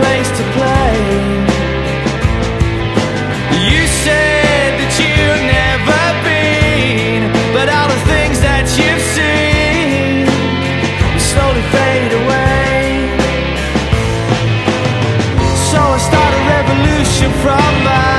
place to play. You said that you've never been But all the things that you've seen Slowly fade away. So I start a revolution from my